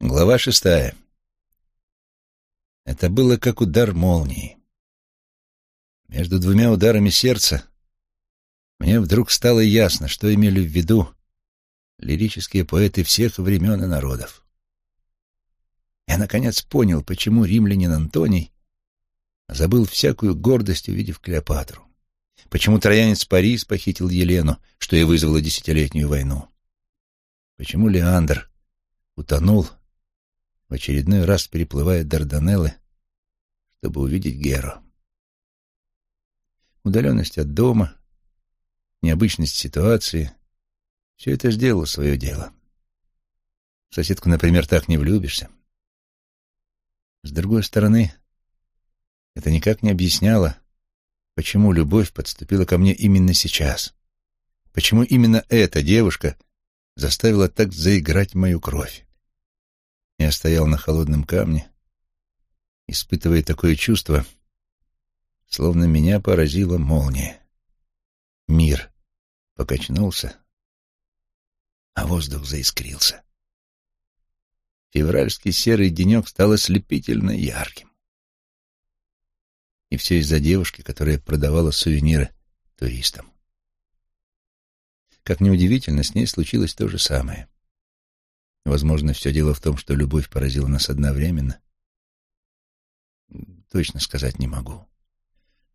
Глава шестая. Это было как удар молнии. Между двумя ударами сердца мне вдруг стало ясно, что имели в виду лирические поэты всех времен и народов. Я, наконец, понял, почему римлянин Антоний забыл всякую гордость, увидев Клеопатру. Почему троянец Парис похитил Елену, что и вызвало десятилетнюю войну. Почему Леандр утонул, в очередной раз переплывая Дарданеллы, чтобы увидеть Геру. Удаленность от дома, необычность ситуации — все это сделало свое дело. В соседку, например, так не влюбишься. С другой стороны, это никак не объясняло, почему любовь подступила ко мне именно сейчас, почему именно эта девушка заставила так заиграть мою кровь. Я стоял на холодном камне, испытывая такое чувство, словно меня поразила молния. Мир покачнулся, а воздух заискрился. Февральский серый денек стал ослепительно ярким. И все из-за девушки, которая продавала сувениры туристам. Как неудивительно, с ней случилось то же самое. Возможно, все дело в том, что любовь поразила нас одновременно. Точно сказать не могу.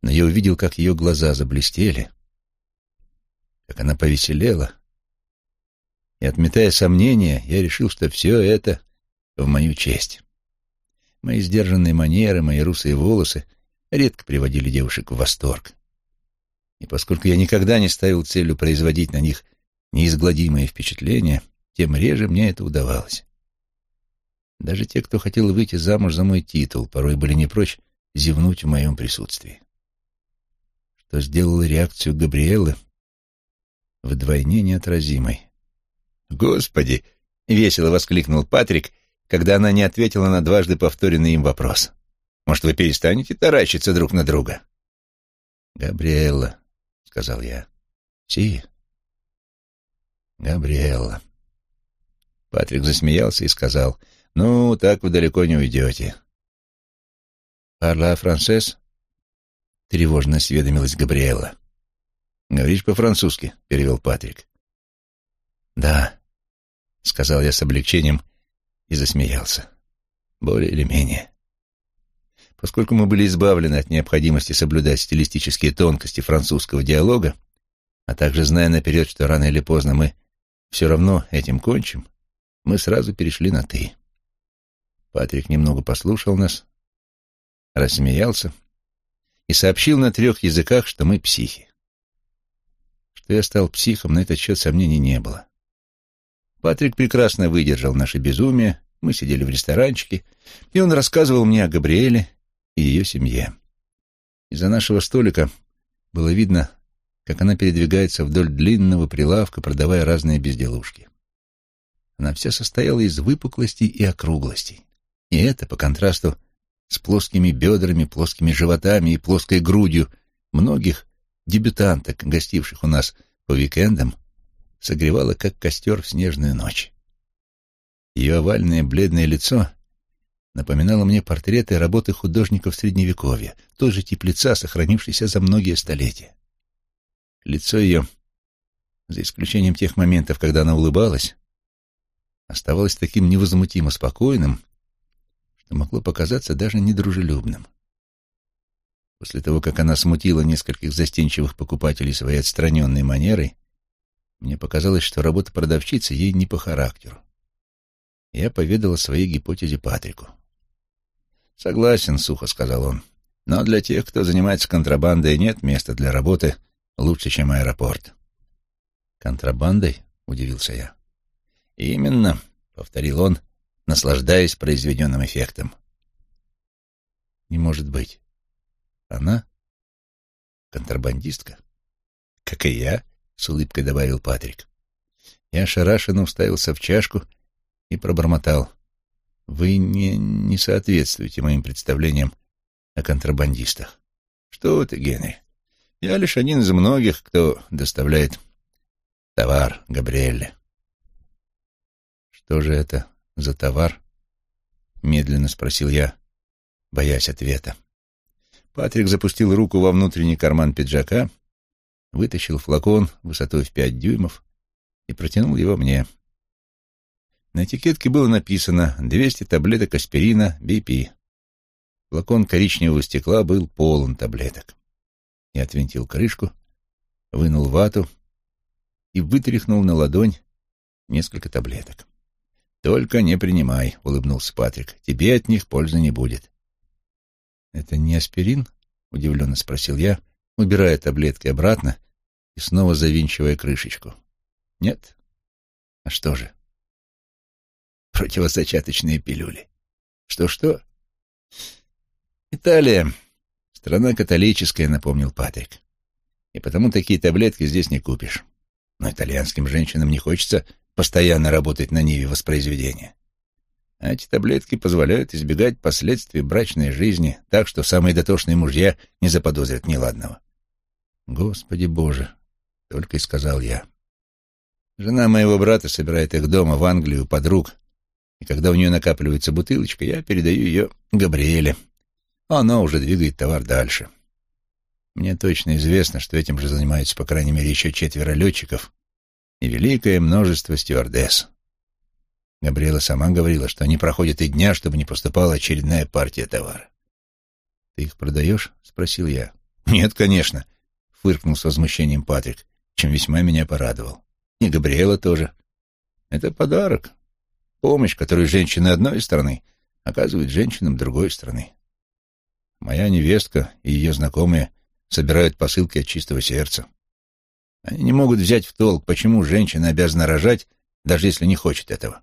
Но я увидел, как ее глаза заблестели, как она повеселела. И, отметая сомнения, я решил, что все это в мою честь. Мои сдержанные манеры, мои русые волосы редко приводили девушек в восторг. И поскольку я никогда не ставил целью производить на них неизгладимые впечатления, тем реже мне это удавалось. Даже те, кто хотел выйти замуж за мой титул, порой были не прочь зевнуть в моем присутствии. Что сделало реакцию Габриэлы вдвойне неотразимой. «Господи!» — весело воскликнул Патрик, когда она не ответила на дважды повторенный им вопрос. «Может, вы перестанете таращиться друг на друга?» «Габриэлла», — сказал я. «Си?» «Габриэлла». Патрик засмеялся и сказал, «Ну, так вы далеко не уйдете». «Парла францез?» — тревожно осведомилась Габриэла. «Говоришь по-французски», — перевел Патрик. «Да», — сказал я с облегчением и засмеялся. Более или менее. Поскольку мы были избавлены от необходимости соблюдать стилистические тонкости французского диалога, а также зная наперед, что рано или поздно мы все равно этим кончим, мы сразу перешли на «ты». Патрик немного послушал нас, рассмеялся и сообщил на трех языках, что мы психи. Что я стал психом, на этот счет сомнений не было. Патрик прекрасно выдержал наше безумие, мы сидели в ресторанчике, и он рассказывал мне о Габриэле и ее семье. Из-за нашего столика было видно, как она передвигается вдоль длинного прилавка, продавая разные безделушки. Она вся состояла из выпуклостей и округлостей. И это, по контрасту с плоскими бедрами, плоскими животами и плоской грудью многих дебютанток, гостивших у нас по уикендам, согревало, как костер в снежную ночь. Ее овальное бледное лицо напоминало мне портреты работы художников Средневековья, тот же тип лица, сохранившийся за многие столетия. Лицо ее, за исключением тех моментов, когда она улыбалась, оставалось таким невозмутимо спокойным, что могло показаться даже недружелюбным. После того, как она смутила нескольких застенчивых покупателей своей отстраненной манерой, мне показалось, что работа продавщицы ей не по характеру. Я поведал о своей гипотезе Патрику. «Согласен», — сухо сказал он. «Но для тех, кто занимается контрабандой, нет места для работы лучше, чем аэропорт». «Контрабандой?» — удивился я. «Именно», — повторил он, наслаждаясь произведенным эффектом. «Не может быть. Она контрабандистка?» «Как и я», — с улыбкой добавил Патрик. Я ошарашенно уставился в чашку и пробормотал. «Вы не, не соответствуете моим представлениям о контрабандистах». «Что ты, Генри? Я лишь один из многих, кто доставляет товар Габриэле». Что же это за товар? — медленно спросил я, боясь ответа. Патрик запустил руку во внутренний карман пиджака, вытащил флакон высотой в пять дюймов и протянул его мне. На этикетке было написано «200 таблеток аспирина BP». Флакон коричневого стекла был полон таблеток. Я отвинтил крышку, вынул вату и вытряхнул на ладонь несколько таблеток. «Только не принимай», — улыбнулся Патрик. «Тебе от них пользы не будет». «Это не аспирин?» — удивленно спросил я, убирая таблетки обратно и снова завинчивая крышечку. «Нет? А что же?» «Противозачаточные пилюли». «Что-что?» «Италия. Страна католическая», — напомнил Патрик. «И потому такие таблетки здесь не купишь. Но итальянским женщинам не хочется постоянно работать на ниве воспроизведения. А эти таблетки позволяют избегать последствий брачной жизни, так что самые дотошные мужья не заподозрят неладного. «Господи Боже!» — только и сказал я. Жена моего брата собирает их дома в Англию подруг, и когда у нее накапливается бутылочка, я передаю ее Габриэле, она уже двигает товар дальше. Мне точно известно, что этим же занимаются, по крайней мере, еще четверо летчиков и великое множество стюардесс. Габриэла сама говорила, что не проходит и дня, чтобы не поступала очередная партия товара. «Ты их продаешь?» — спросил я. «Нет, конечно», — фыркнул с возмущением Патрик, чем весьма меня порадовал. «И Габриэла тоже. Это подарок. Помощь, которую женщины одной страны оказывают женщинам другой страны. Моя невестка и ее знакомые собирают посылки от чистого сердца. Они не могут взять в толк, почему женщина обязана рожать, даже если не хочет этого.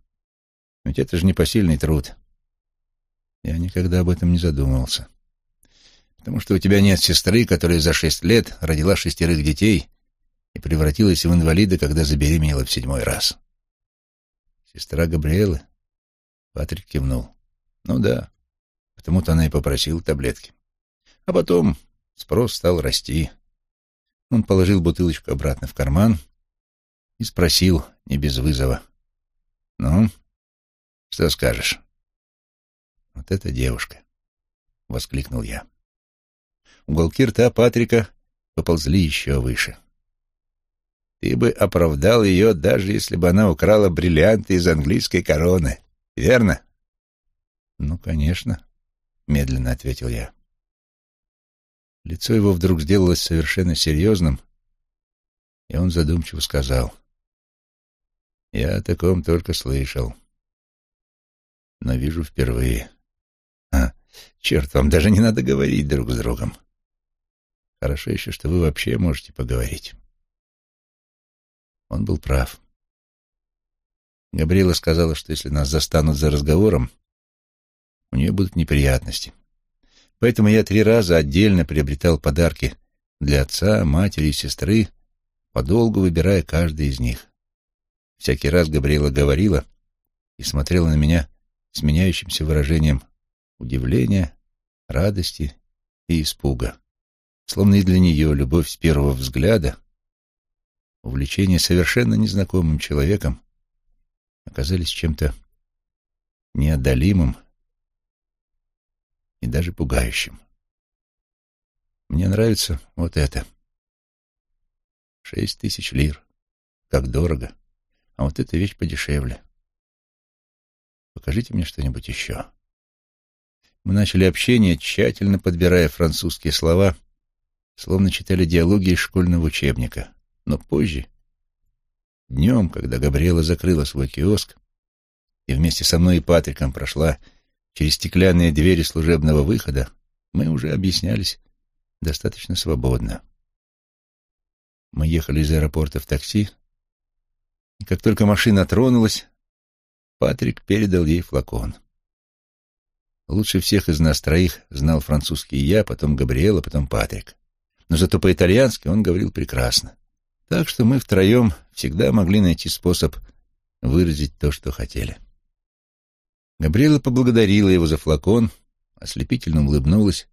Ведь это же непосильный труд. Я никогда об этом не задумывался. Потому что у тебя нет сестры, которая за шесть лет родила шестерых детей и превратилась в инвалида, когда забеременела в седьмой раз. Сестра Габриэлы? Патрик кивнул. Ну да, потому-то она и попросила таблетки. А потом спрос стал расти. Он положил бутылочку обратно в карман и спросил, не без вызова. «Ну, что скажешь? Вот эта девушка, — воскликнул я. Уголки рта Патрика поползли еще выше. Ты бы оправдал ее, даже если бы она украла бриллианты из английской короны, верно? Ну, конечно, — медленно ответил я. Лицо его вдруг сделалось совершенно серьезным, и он задумчиво сказал. «Я о таком только слышал но вижу впервые. А, черт, вам даже не надо говорить друг с другом. Хорошо еще, что вы вообще можете поговорить. Он был прав. Габриэла сказала, что если нас застанут за разговором, у нее будут неприятности. Поэтому я три раза отдельно приобретал подарки для отца, матери и сестры, подолгу выбирая каждый из них. Всякий раз Габриэла говорила и смотрела на меня с меняющимся выражением удивления, радости и испуга. Словно и для нее любовь с первого взгляда, увлечение совершенно незнакомым человеком оказались чем-то неодолимым и даже пугающим. Мне нравится вот это. Шесть тысяч лир. Как дорого. А вот эта вещь подешевле. Покажите мне что-нибудь еще. Мы начали общение, тщательно подбирая французские слова, словно читали диалоги из школьного учебника. Но позже, днем, когда Габриэла закрыла свой киоск и вместе со мной и Патриком прошла через стеклянные двери служебного выхода, мы уже объяснялись достаточно свободно. Мы ехали из аэропорта в такси, и как только машина тронулась, Патрик передал ей флакон. Лучше всех из нас троих знал французский я, потом Габриэла, потом Патрик. Но зато по-итальянски он говорил прекрасно. Так что мы втроем всегда могли найти способ выразить то, что хотели. Габриэла поблагодарила его за флакон, ослепительно улыбнулась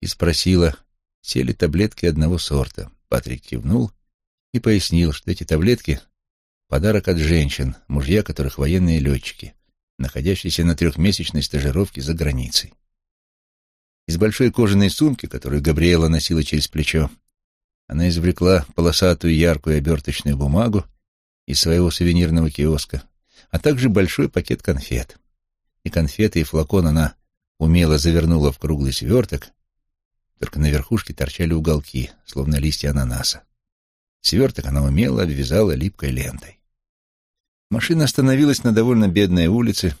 и спросила, все ли таблетки одного сорта. Патрик кивнул и пояснил, что эти таблетки Подарок от женщин, мужья которых военные летчики, находящейся на трехмесячной стажировке за границей. Из большой кожаной сумки, которую Габриэла носила через плечо, она извлекла полосатую яркую оберточную бумагу из своего сувенирного киоска, а также большой пакет конфет. И конфеты, и флакон она умело завернула в круглый сверток, только на верхушке торчали уголки, словно листья ананаса. Сверток она умело обвязала липкой лентой. Машина остановилась на довольно бедной улице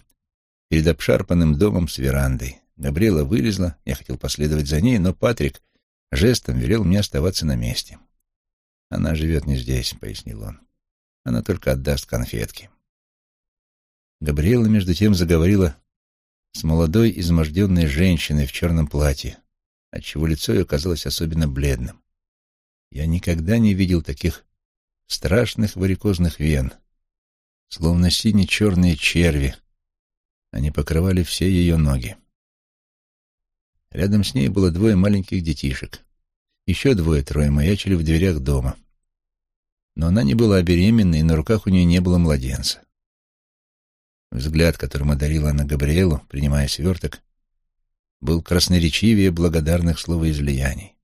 перед обшарпанным домом с верандой. Габриэла вылезла, я хотел последовать за ней, но Патрик жестом велел мне оставаться на месте. «Она живет не здесь», — пояснил он. «Она только отдаст конфетки». Габриэла, между тем, заговорила с молодой изможденной женщиной в черном платье, отчего лицо ее казалось особенно бледным. Я никогда не видел таких страшных варикозных вен, словно сине-черные черви. Они покрывали все ее ноги. Рядом с ней было двое маленьких детишек. Еще двое-трое маячили в дверях дома. Но она не была беременна, и на руках у нее не было младенца. Взгляд, которым одарила она Габриэлу, принимая сверток, был красноречивее благодарных словоизлияний.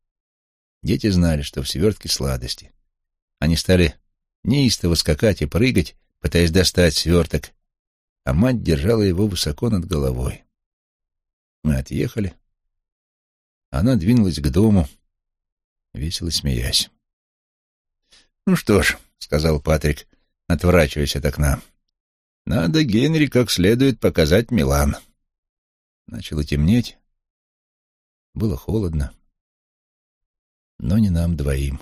Дети знали, что в свертке сладости. Они стали неистово скакать и прыгать, пытаясь достать сверток, а мать держала его высоко над головой. Мы отъехали. Она двинулась к дому, весело смеясь. «Ну что ж», — сказал Патрик, отворачиваясь от окна, — «надо Генри как следует показать Милан». Начало темнеть. Было холодно но не нам двоим.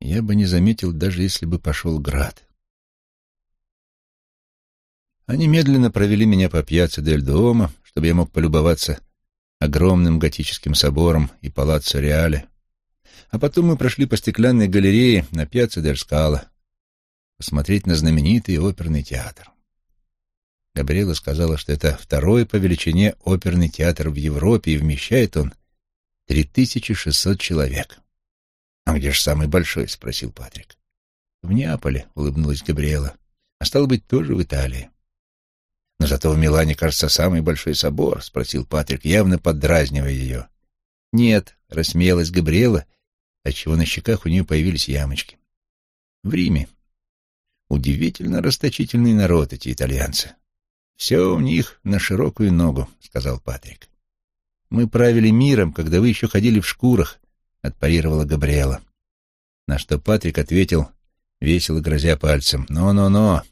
Я бы не заметил, даже если бы пошел град. Они медленно провели меня по пьяце Дель Дуомо, чтобы я мог полюбоваться огромным готическим собором и палаццо Реале. А потом мы прошли по стеклянной галерее на пьяце Дель Скала, посмотреть на знаменитый оперный театр. Габриэла сказала, что это второй по величине оперный театр в Европе, и вмещает он Три тысячи шестьсот человек. — А где же самый большой? — спросил Патрик. — В Неаполе, — улыбнулась Габриэла. — А стало быть, тоже в Италии. — Но зато в Милане, кажется, самый большой собор, — спросил Патрик, явно поддразнивая ее. — Нет, — рассмеялась Габриэла, отчего на щеках у нее появились ямочки. — В Риме. Удивительно расточительный народ эти итальянцы. Все у них на широкую ногу, — сказал Патрик. Мы правили миром, когда вы еще ходили в шкурах, — отпарировала Габриэла. На что Патрик ответил, весело грозя пальцем. «Но-но-но!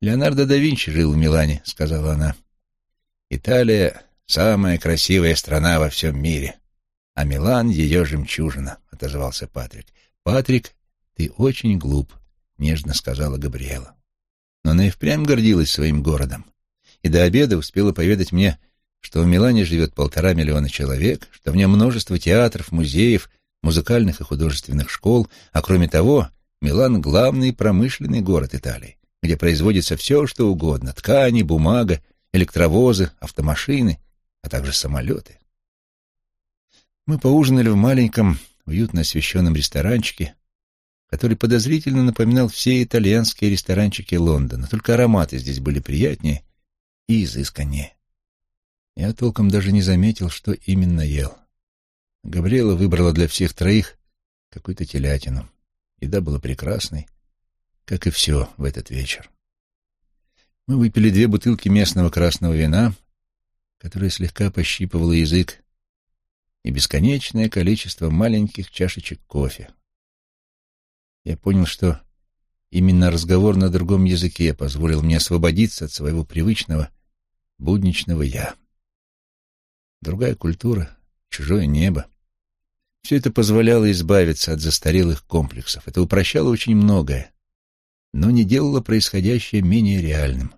Леонардо да Винчи жил в Милане», — сказала она. «Италия — самая красивая страна во всем мире, а Милан — ее жемчужина», — отозвался Патрик. «Патрик, ты очень глуп», — нежно сказала Габриэла. Но она и впрямь гордилась своим городом, и до обеда успела поведать мне что в Милане живет полтора миллиона человек, что в нем множество театров, музеев, музыкальных и художественных школ, а кроме того, Милан — главный промышленный город Италии, где производится все, что угодно — ткани, бумага, электровозы, автомашины, а также самолеты. Мы поужинали в маленьком, уютно освещенном ресторанчике, который подозрительно напоминал все итальянские ресторанчики Лондона, только ароматы здесь были приятнее и изысканнее. Я толком даже не заметил, что именно ел. Габриэла выбрала для всех троих какую-то телятину. Еда была прекрасной, как и все в этот вечер. Мы выпили две бутылки местного красного вина, которое слегка пощипывало язык, и бесконечное количество маленьких чашечек кофе. Я понял, что именно разговор на другом языке позволил мне освободиться от своего привычного будничного «я». Другая культура, чужое небо. Все это позволяло избавиться от застарелых комплексов. Это упрощало очень многое, но не делало происходящее менее реальным.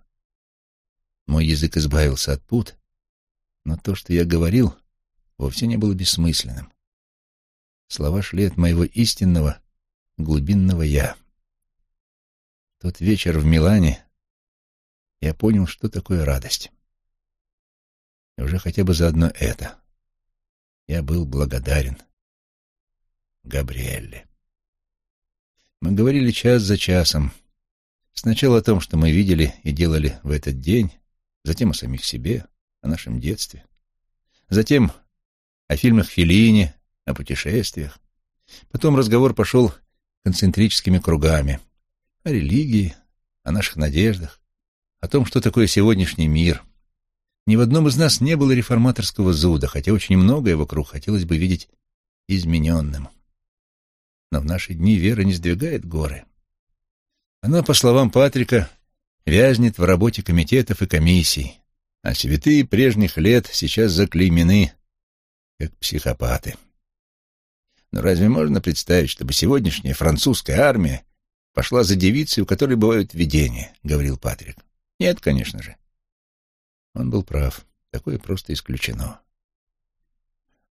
Мой язык избавился от пут, но то, что я говорил, вовсе не было бессмысленным. Слова шли от моего истинного, глубинного «я». Тот вечер в Милане я понял, что такое радость. И уже хотя бы за одно это я был благодарен Габриэлле. Мы говорили час за часом, Сначала о том, что мы видели и делали в этот день, затем о самих себе, о нашем детстве. Затем о фильмах Феллини, о путешествиях. Потом разговор пошел концентрическими кругами. О религии, о наших надеждах, о том, что такое сегодняшний мир. Ни в одном из нас не было реформаторского зуда, хотя очень многое вокруг хотелось бы видеть измененным. Но в наши дни вера не сдвигает горы. Она, по словам Патрика, вязнет в работе комитетов и комиссий, а святые прежних лет сейчас заклеймены, как психопаты. Но разве можно представить, чтобы сегодняшняя французская армия пошла за девицей, у которой бывают видения, — говорил Патрик. Нет, конечно же. Он был прав. Такое просто исключено.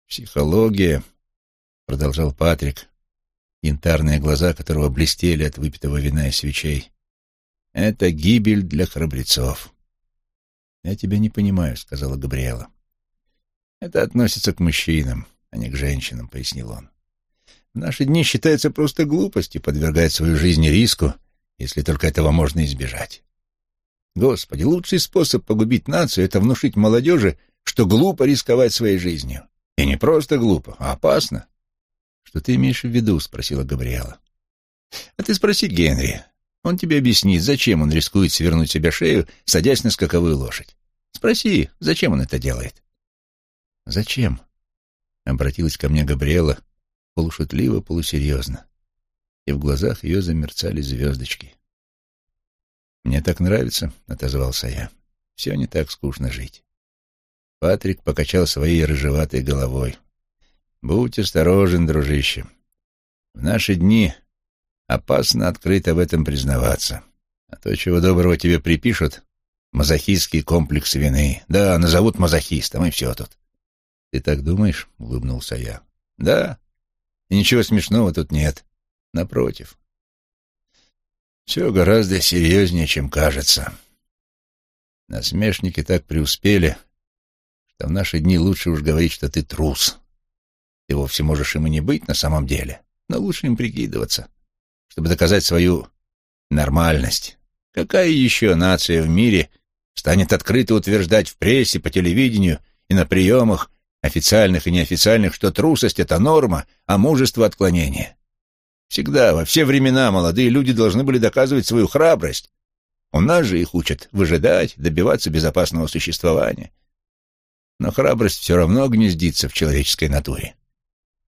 Психология, — продолжал Патрик, янтарные глаза которого блестели от выпитого вина и свечей, — это гибель для храбрецов. «Я тебя не понимаю», — сказала Габриэла. «Это относится к мужчинам, а не к женщинам», — пояснил он. «В наши дни считается просто глупостью подвергать свою жизнь риску, если только этого можно избежать. Господи, лучший способ погубить нацию — это внушить молодежи, что глупо рисковать своей жизнью. И не просто глупо, а опасно. «Что ты имеешь в виду?» — спросила Габриэла. «А ты спроси Генри. Он тебе объяснит, зачем он рискует свернуть себе шею, садясь на скаковую лошадь. Спроси, зачем он это делает?» «Зачем?» — обратилась ко мне Габриэла полушутливо, полусерьезно, и в глазах ее замерцали звездочки. «Мне так нравится», — отозвался я. «Все не так скучно жить». Патрик покачал своей рыжеватой головой. Будь осторожен, дружище. В наши дни опасно открыто в этом признаваться. А то, чего доброго тебе припишут, мазохистский комплекс вины. Да, назовут мазохистом, и все тут. Ты так думаешь? — улыбнулся я. Да, и ничего смешного тут нет. Напротив. Все гораздо серьезнее, чем кажется. Насмешники так преуспели, что в наши дни лучше уж говорить, что ты трус. Ты вовсе можешь им и не быть на самом деле, но лучше им прикидываться, чтобы доказать свою нормальность. Какая еще нация в мире станет открыто утверждать в прессе, по телевидению и на приемах, официальных и неофициальных, что трусость — это норма, а мужество — отклонение? Всегда, во все времена молодые люди должны были доказывать свою храбрость. У нас же их учат выжидать, добиваться безопасного существования. Но храбрость все равно гнездится в человеческой натуре.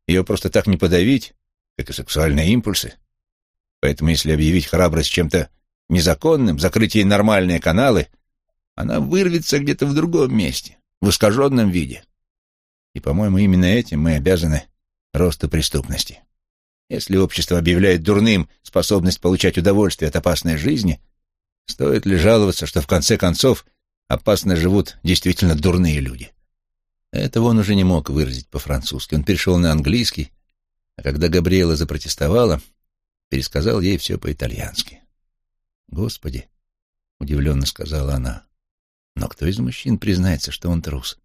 Ее просто так не подавить, как и сексуальные импульсы. Поэтому если объявить храбрость чем-то незаконным, закрыть ей нормальные каналы, она вырвется где-то в другом месте, в искаженном виде. И, по-моему, именно этим мы обязаны росту преступности. Если общество объявляет дурным способность получать удовольствие от опасной жизни, стоит ли жаловаться, что в конце концов опасно живут действительно дурные люди? Этого он уже не мог выразить по-французски. Он перешел на английский, а когда Габриэла запротестовала, пересказал ей все по-итальянски. «Господи!» — удивленно сказала она. «Но кто из мужчин признается, что он трус?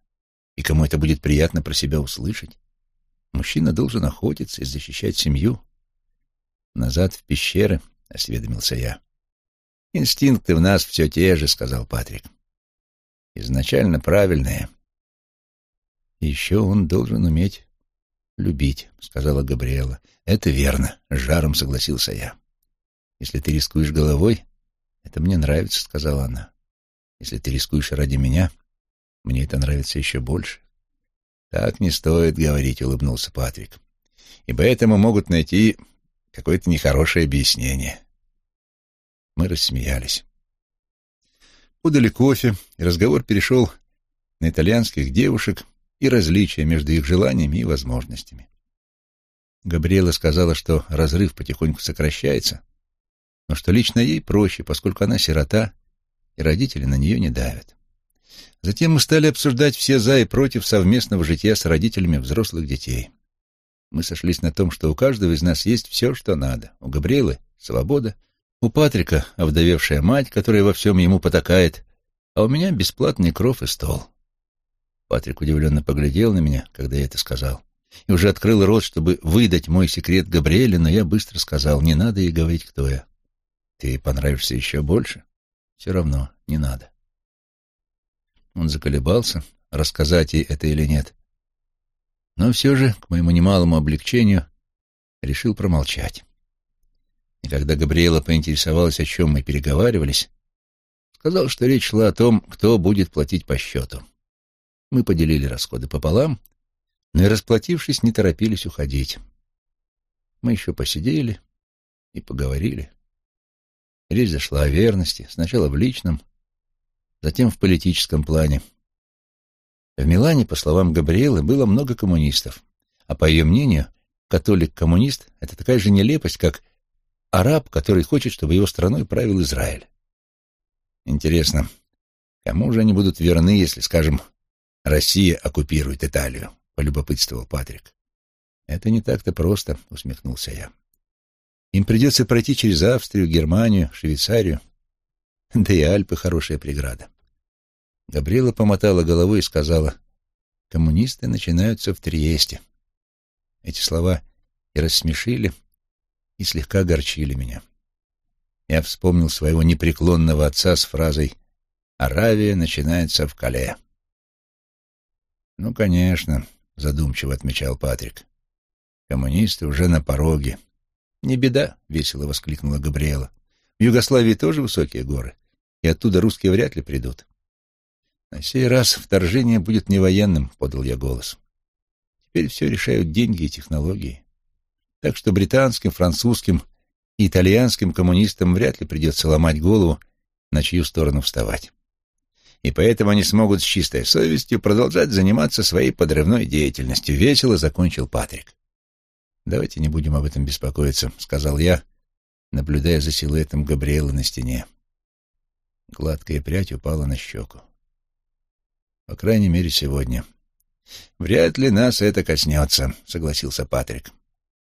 И кому это будет приятно про себя услышать? Мужчина должен охотиться и защищать семью. Назад в пещеры, — осведомился я. «Инстинкты в нас все те же», — сказал Патрик. «Изначально правильные» еще он должен уметь любить, сказала Габриэла. Это верно, с жаром согласился я. Если ты рискуешь головой, это мне нравится, сказала она. Если ты рискуешь ради меня, мне это нравится еще больше. Так не стоит говорить, улыбнулся Патрик. И поэтому могут найти какое-то нехорошее объяснение. Мы рассмеялись. Подали кофе, и разговор перешел на итальянских девушек, и различия между их желаниями и возможностями. Габриэла сказала, что разрыв потихоньку сокращается, но что лично ей проще, поскольку она сирота, и родители на нее не давят. Затем мы стали обсуждать все «за» и «против» совместного жития с родителями взрослых детей. Мы сошлись на том, что у каждого из нас есть все, что надо. У Габриэлы — свобода, у Патрика — овдовевшая мать, которая во всем ему потакает, а у меня бесплатный кров и стол. Патрик удивленно поглядел на меня, когда я это сказал, и уже открыл рот, чтобы выдать мой секрет Габриэле, но я быстро сказал, не надо ей говорить, кто я. ты понравишься еще больше. Все равно не надо. Он заколебался, рассказать ей это или нет. Но все же, к моему немалому облегчению, решил промолчать. И когда Габриэла поинтересовалась, о чем мы переговаривались, сказал, что речь шла о том, кто будет платить по счету. Мы поделили расходы пополам, но и расплатившись, не торопились уходить. Мы еще посидели и поговорили. Речь зашла о верности, сначала в личном, затем в политическом плане. В Милане, по словам Габриэлы, было много коммунистов, а по ее мнению, католик-коммунист — это такая же нелепость, как араб, который хочет, чтобы его страной правил Израиль. Интересно, кому же они будут верны, если, скажем, Россия оккупирует Италию? — полюбопытствовал Патрик. «Это не так-то просто», — усмехнулся я. «Им придется пройти через Австрию, Германию, Швейцарию. Да и Альпы — хорошая преграда». Габриэла помотала головой и сказала, «Коммунисты начинаются в Триесте». Эти слова и рассмешили, и слегка огорчили меня. Я вспомнил своего непреклонного отца с фразой «Аравия начинается в Кале». «Ну, конечно», — задумчиво отмечал Патрик. «Коммунисты уже на пороге». «Не беда», — весело воскликнула Габриэла. «В Югославии тоже высокие горы, и оттуда русские вряд ли придут». «На сей раз вторжение будет не военным», — подал я голос. «Теперь все решают деньги и технологии. Так что британским, французским и итальянским коммунистам вряд ли придется ломать голову, на чью сторону вставать и поэтому они смогут с чистой совестью продолжать заниматься своей подрывной деятельностью. Весело закончил Патрик. «Давайте не будем об этом беспокоиться», — сказал я, наблюдая за силуэтом Габриэлы на стене. Гладкая прядь упала на щеку. «По крайней мере, сегодня». «Вряд ли нас это коснется», — согласился Патрик.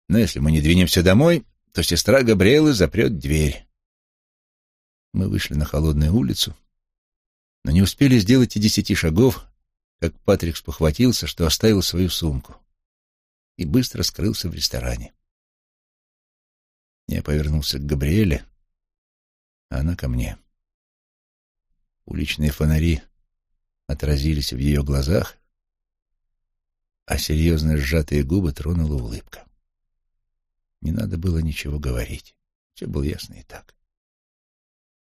«Но если мы не двинемся домой, то сестра Габриэлы запрет дверь». Мы вышли на холодную улицу, но не успели сделать и десяти шагов, как Патрик спохватился, что оставил свою сумку, и быстро скрылся в ресторане. Я повернулся к Габриэле, а она ко мне. Уличные фонари отразились в ее глазах, а серьезно сжатые губы тронула улыбка. Не надо было ничего говорить. Все было ясно и так.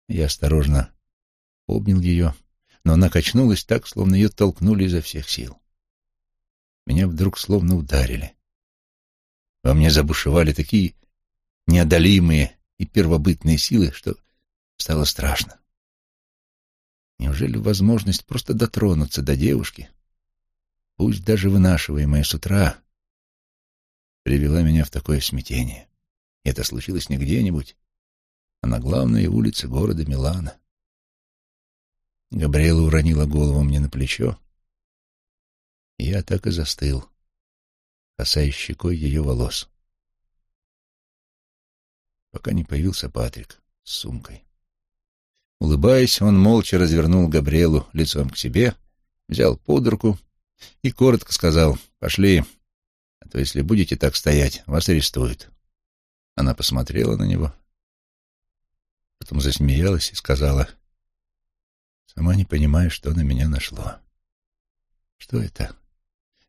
Я осторожно обнял ее, но она качнулась так, словно ее толкнули изо всех сил. Меня вдруг словно ударили. Во мне забушевали такие неодолимые и первобытные силы, что стало страшно. Неужели возможность просто дотронуться до девушки, пусть даже вынашиваемая с утра, привела меня в такое смятение? И это случилось не где-нибудь, а на главной улице города Милана. Габриэла уронила голову мне на плечо, и я так и застыл, касаясь щекой ее волос, пока не появился Патрик с сумкой. Улыбаясь, он молча развернул Габриэлу лицом к себе, взял под руку и коротко сказал «Пошли, а то если будете так стоять, вас арестуют». Она посмотрела на него, потом засмеялась и сказала Сама не понимаю, что на меня нашло. Что это?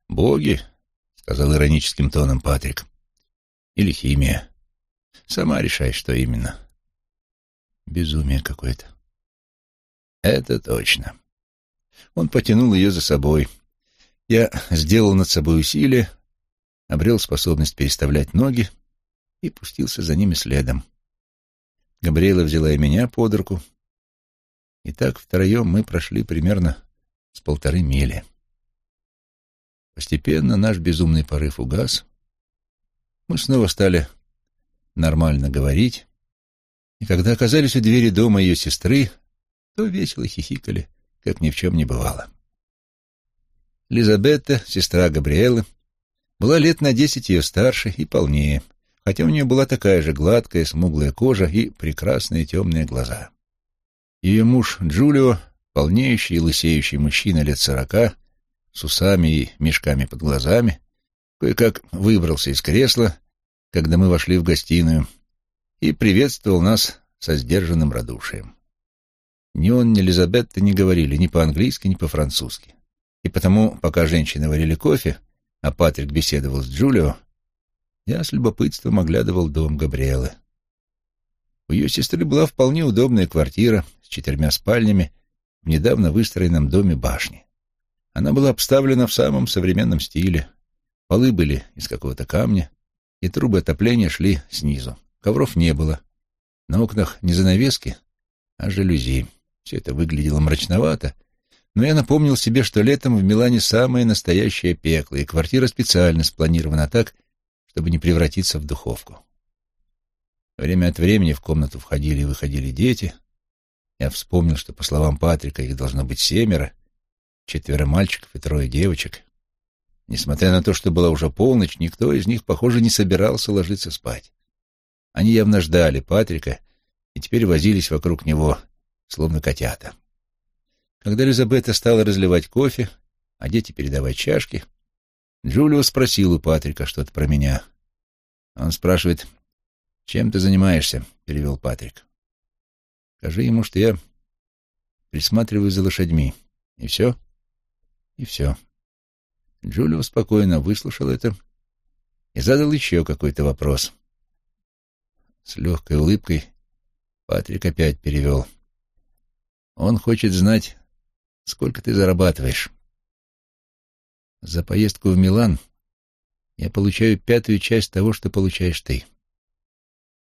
Боги, сказал ироническим тоном Патрик. Или химия. Сама решай, что именно. Безумие какое-то. Это точно. Он потянул ее за собой. Я сделал над собой усилие, обрел способность переставлять ноги и пустился за ними следом. Габриэла взяла и меня под руку, и так втроем мы прошли примерно с полторы мили. Постепенно наш безумный порыв угас. Мы снова стали нормально говорить, и когда оказались у двери дома ее сестры, то весело хихикали, как ни в чем не бывало. Лизабетта, сестра Габриэлы, была лет на десять ее старше и полнее, хотя у нее была такая же гладкая, смуглая кожа и прекрасные темные глаза. Ее муж Джулио, полнеющий и лысеющий мужчина лет сорока, с усами и мешками под глазами, кое-как выбрался из кресла, когда мы вошли в гостиную, и приветствовал нас со сдержанным радушием. Ни он, ни Лизабетта не говорили ни по-английски, ни по-французски. И потому, пока женщины варили кофе, а Патрик беседовал с Джулио, я с любопытством оглядывал дом Габриэлы. У ее сестры была вполне удобная квартира с четырьмя спальнями в недавно выстроенном доме башни. Она была обставлена в самом современном стиле. Полы были из какого-то камня, и трубы отопления шли снизу. Ковров не было. На окнах не занавески, а жалюзи. Все это выглядело мрачновато, но я напомнил себе, что летом в Милане самое настоящее пекло, и квартира специально спланирована так, чтобы не превратиться в духовку. Время от времени в комнату входили и выходили дети. Я вспомнил, что, по словам Патрика, их должно быть семеро, четверо мальчиков и трое девочек. Несмотря на то, что была уже полночь, никто из них, похоже, не собирался ложиться спать. Они явно ждали Патрика и теперь возились вокруг него, словно котята. Когда Элизабета стала разливать кофе, а дети передавать чашки, Джулио спросил у Патрика что-то про меня. Он спрашивает, «Чем ты занимаешься?» — перевел Патрик. «Скажи ему, что я присматриваю за лошадьми. И все?» «И все». Джулио спокойно выслушал это и задал еще какой-то вопрос. С легкой улыбкой Патрик опять перевел. «Он хочет знать, сколько ты зарабатываешь». «За поездку в Милан я получаю пятую часть того, что получаешь ты».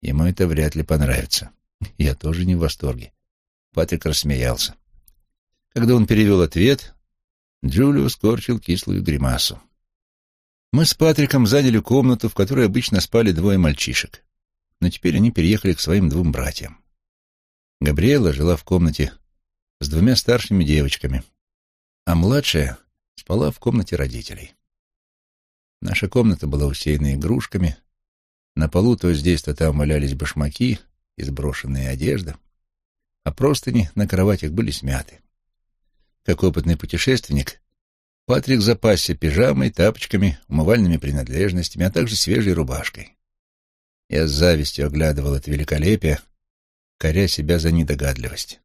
Ему это вряд ли понравится. Я тоже не в восторге. Патрик рассмеялся. Когда он перевел ответ, Джулио скорчил кислую гримасу. Мы с Патриком заняли комнату, в которой обычно спали двое мальчишек, но теперь они переехали к своим двум братьям. Габриэла жила в комнате с двумя старшими девочками, а младшая спала в комнате родителей. Наша комната была усеяна игрушками, на полу то здесь, то там валялись башмаки и сброшенная одежда, а простыни на кроватях были смяты. Как опытный путешественник, Патрик запасся пижамой, тапочками, умывальными принадлежностями, а также свежей рубашкой. Я с завистью оглядывал это великолепие, коря себя за недогадливость.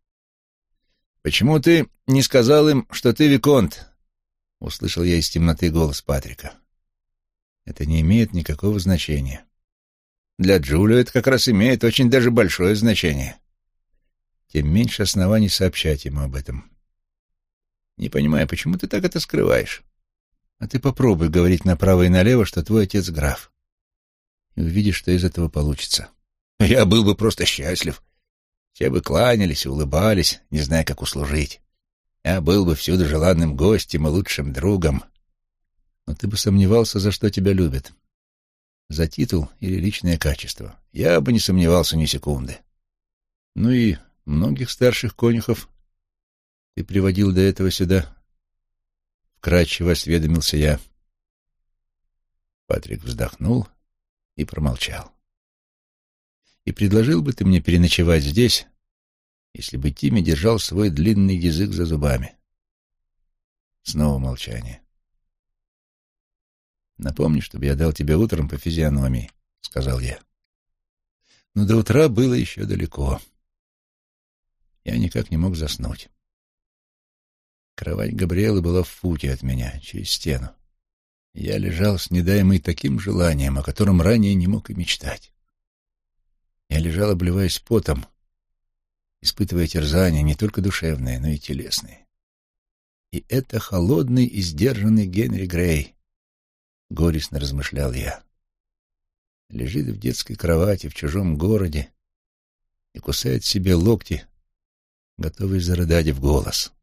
«Почему ты не сказал им, что ты Виконт?» — услышал я из темноты голос Патрика. «Это не имеет никакого значения. Для Джулио это как раз имеет очень даже большое значение. Тем меньше оснований сообщать ему об этом. Не понимаю, почему ты так это скрываешь? А ты попробуй говорить направо и налево, что твой отец граф. И увидишь, что из этого получится. Я был бы просто счастлив. Все бы кланялись улыбались, не зная, как услужить. Я был бы всюду желанным гостем и лучшим другом. Но ты бы сомневался, за что тебя любят. За титул или личное качество. Я бы не сомневался ни секунды. Ну и многих старших конюхов ты приводил до этого сюда? Вкратчиво осведомился я. Патрик вздохнул и промолчал. И предложил бы ты мне переночевать здесь, если бы Тимми держал свой длинный язык за зубами. Снова молчание. «Напомни, чтобы я дал тебе утром по физиономии», — сказал я. Но до утра было еще далеко. Я никак не мог заснуть. Кровать Габриэлы была в футе от меня, через стену. Я лежал с недаемой таким желанием, о котором ранее не мог и мечтать. Я лежал, обливаясь потом, испытывая терзания не только душевные, но и телесные. И это холодный и сдержанный Генри Грей, — горестно размышлял я. Лежит в детской кровати в чужом городе и кусает себе локти, готовый зарыдать в голос.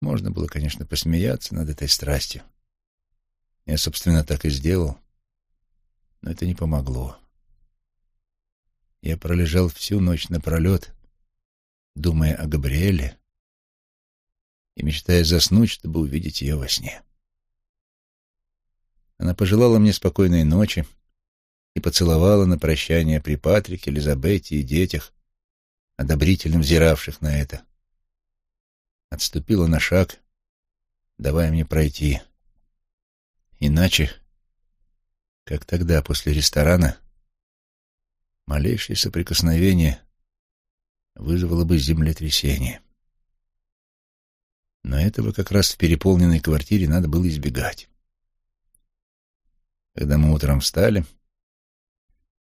Можно было, конечно, посмеяться над этой страстью. Я, собственно, так и сделал, но это не помогло. Я пролежал всю ночь напролет, думая о Габриэле и мечтая заснуть, чтобы увидеть ее во сне. Она пожелала мне спокойной ночи и поцеловала на прощание при Патрике, Элизабете и детях, одобрительно взиравших на это отступила на шаг, давая мне пройти. Иначе, как тогда после ресторана, Малейшее соприкосновение вызвало бы землетрясение. Но этого как раз в переполненной квартире надо было избегать. Когда мы утром встали,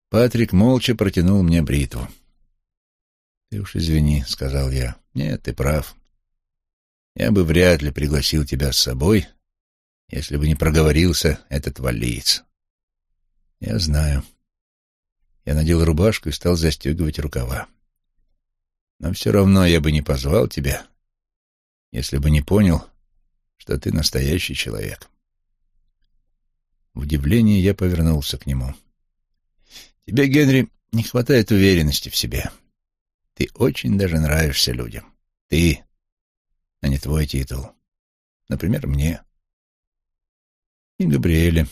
Патрик молча протянул мне бритву. «Ты уж извини», — сказал я. «Нет, ты прав. Я бы вряд ли пригласил тебя с собой, если бы не проговорился этот валиец». «Я знаю». Я надел рубашку и стал застегивать рукава. «Но все равно я бы не позвал тебя, если бы не понял, что ты настоящий человек». В удивлении я повернулся к нему. «Тебе, Генри, не хватает уверенности в себе. Ты очень даже нравишься людям. Ты, а не твой титул. Например, мне. И Габриэле.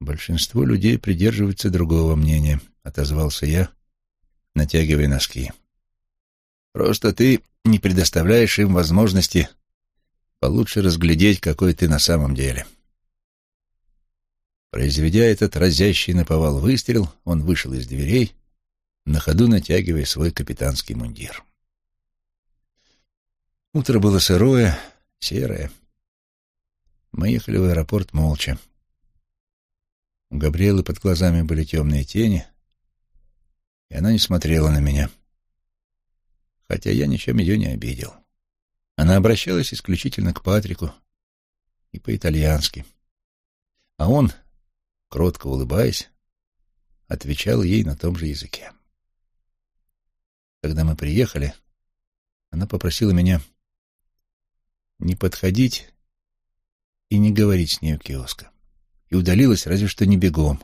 Большинство людей придерживаются другого мнения, — отозвался я, натягивая носки. Просто ты не предоставляешь им возможности получше разглядеть, какой ты на самом деле. — Произведя этот разящий наповал выстрел, он вышел из дверей, на ходу натягивая свой капитанский мундир. Утро было сырое, серое. Мы ехали в аэропорт молча. У Габриэлы под глазами были темные тени, и она не смотрела на меня, хотя я ничем ее не обидел. Она обращалась исключительно к Патрику и по-итальянски, а он кротко улыбаясь, отвечал ей на том же языке. Когда мы приехали, она попросила меня не подходить и не говорить с ней у киоска, и удалилась разве что не бегом,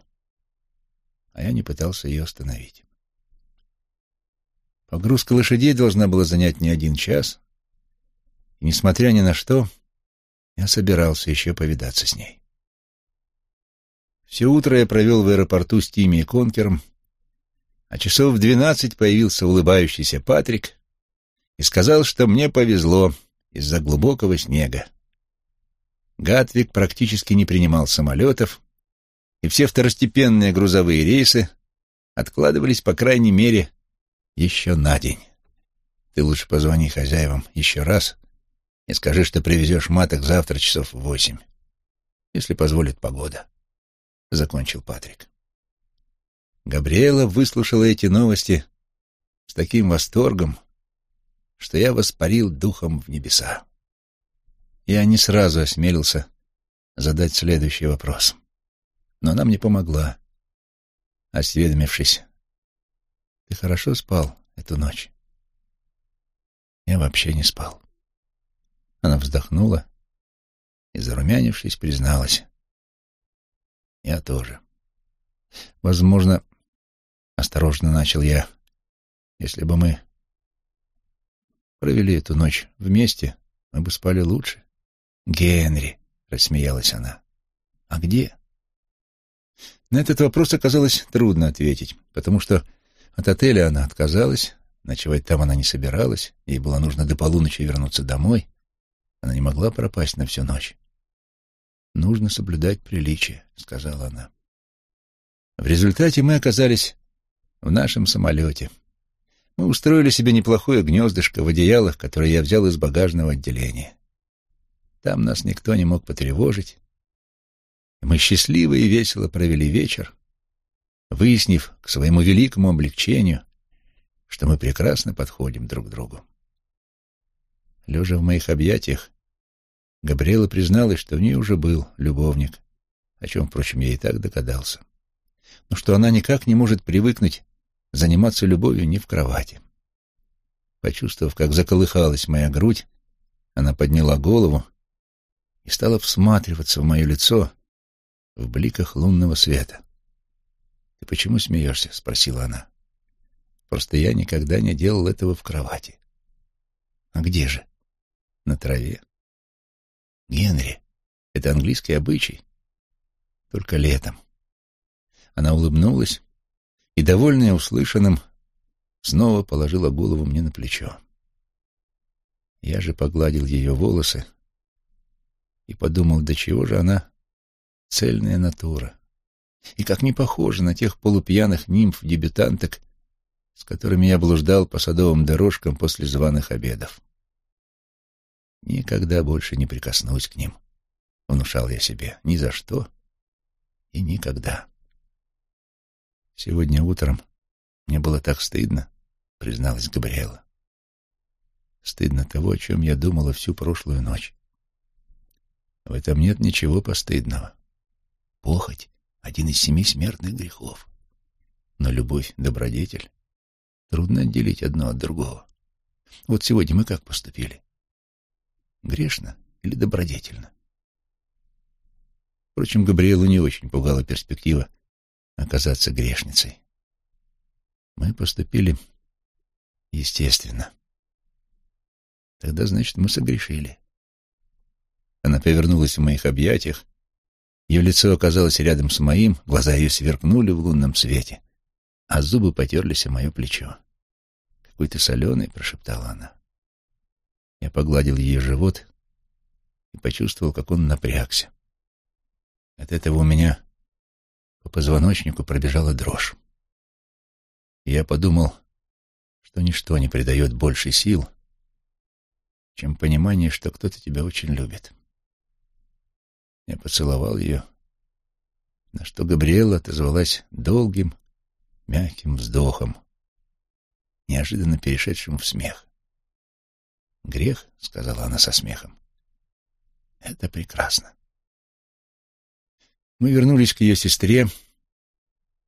а я не пытался ее остановить. Погрузка лошадей должна была занять не один час, и, несмотря ни на что, я собирался еще повидаться с ней. Все утро я провел в аэропорту с Тимми и Конкером, а часов в двенадцать появился улыбающийся Патрик и сказал, что мне повезло из-за глубокого снега. Гатвик практически не принимал самолетов, и все второстепенные грузовые рейсы откладывались, по крайней мере, еще на день. Ты лучше позвони хозяевам еще раз и скажи, что привезешь маток завтра часов в восемь, если позволит погода. — закончил Патрик. Габриэла выслушала эти новости с таким восторгом, что я воспарил духом в небеса. Я не сразу осмелился задать следующий вопрос. Но она мне помогла, осведомившись. «Ты хорошо спал эту ночь?» «Я вообще не спал». Она вздохнула и, зарумянившись, призналась. Я тоже. Возможно, осторожно начал я, если бы мы провели эту ночь вместе, мы бы спали лучше. Генри, рассмеялась она. А где? На этот вопрос оказалось трудно ответить, потому что от отеля она отказалась, ночевать там она не собиралась, ей было нужно до полуночи вернуться домой. Она не могла пропасть на всю ночь. «Нужно соблюдать приличие», — сказала она. В результате мы оказались в нашем самолете. Мы устроили себе неплохое гнездышко в одеялах, которое я взял из багажного отделения. Там нас никто не мог потревожить. мы счастливо и весело провели вечер, выяснив к своему великому облегчению, что мы прекрасно подходим друг к другу. Лежа в моих объятиях, Габриэла призналась, что у нее уже был любовник, о чем, впрочем, я и так догадался. Но что она никак не может привыкнуть заниматься любовью не в кровати. Почувствовав, как заколыхалась моя грудь, она подняла голову и стала всматриваться в мое лицо в бликах лунного света. «Ты почему смеешься?» — спросила она. «Просто я никогда не делал этого в кровати». «А где же?» «На траве». Генри, это английский обычай. Только летом. Она улыбнулась и, довольная услышанным, снова положила голову мне на плечо. Я же погладил ее волосы и подумал, до чего же она цельная натура. И как не похоже на тех полупьяных нимф-дебютанток, с которыми я блуждал по садовым дорожкам после званых обедов. Никогда больше не прикоснусь к ним, — внушал я себе, — ни за что и никогда. Сегодня утром мне было так стыдно, — призналась Габриэла. Стыдно того, о чем я думала всю прошлую ночь. В этом нет ничего постыдного. Похоть — один из семи смертных грехов. Но любовь — добродетель. Трудно отделить одно от другого. Вот сегодня мы как поступили? Грешно или добродетельно? Впрочем, Габриэлу не очень пугала перспектива оказаться грешницей. Мы поступили естественно. Тогда, значит, мы согрешили. Она повернулась в моих объятиях. Ее лицо оказалось рядом с моим, глаза ее сверкнули в лунном свете, а зубы потерлись о мое плечо. «Какой ты соленый!» — прошептала она. Я погладил ее живот и почувствовал, как он напрягся. От этого у меня по позвоночнику пробежала дрожь. И я подумал, что ничто не придает больше сил, чем понимание, что кто-то тебя очень любит. Я поцеловал ее, на что Габриэла отозвалась долгим, мягким вздохом, неожиданно перешедшим в смех. «Грех», — сказала она со смехом, — «это прекрасно». Мы вернулись к ее сестре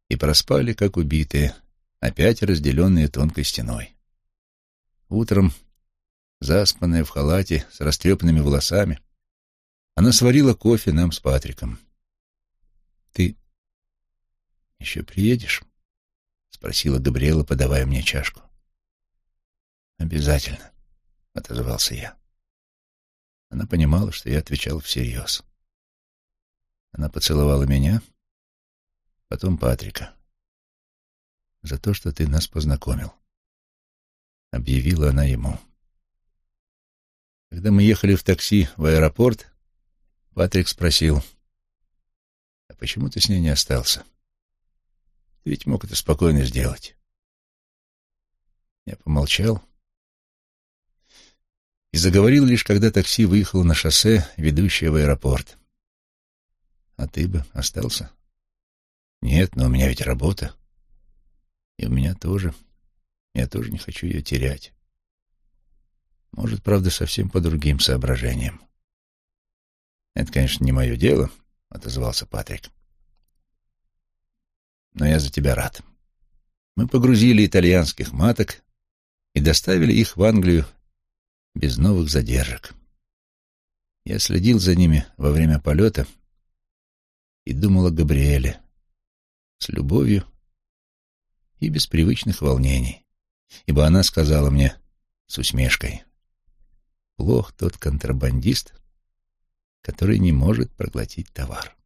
и проспали, как убитые, опять разделенные тонкой стеной. Утром, заспанная в халате, с растрепанными волосами, она сварила кофе нам с Патриком. «Ты еще приедешь?» — спросила Габриэла, подавая мне чашку. «Обязательно», — отозвался я. Она понимала, что я отвечал всерьез. Она поцеловала меня, потом Патрика. «За то, что ты нас познакомил», — объявила она ему. Когда мы ехали в такси в аэропорт, Патрик спросил, «А почему ты с ней не остался? Ты ведь мог это спокойно сделать». Я помолчал и заговорил лишь, когда такси выехало на шоссе, ведущее в аэропорт. «А ты бы остался?» «Нет, но у меня ведь работа. И у меня тоже. Я тоже не хочу ее терять. Может, правда, совсем по другим соображениям. «Это, конечно, не мое дело», — отозвался Патрик. «Но я за тебя рад. Мы погрузили итальянских маток и доставили их в Англию без новых задержек. Я следил за ними во время полета и думал о Габриэле с любовью и без привычных волнений, ибо она сказала мне с усмешкой, «Плох тот контрабандист, который не может проглотить товар.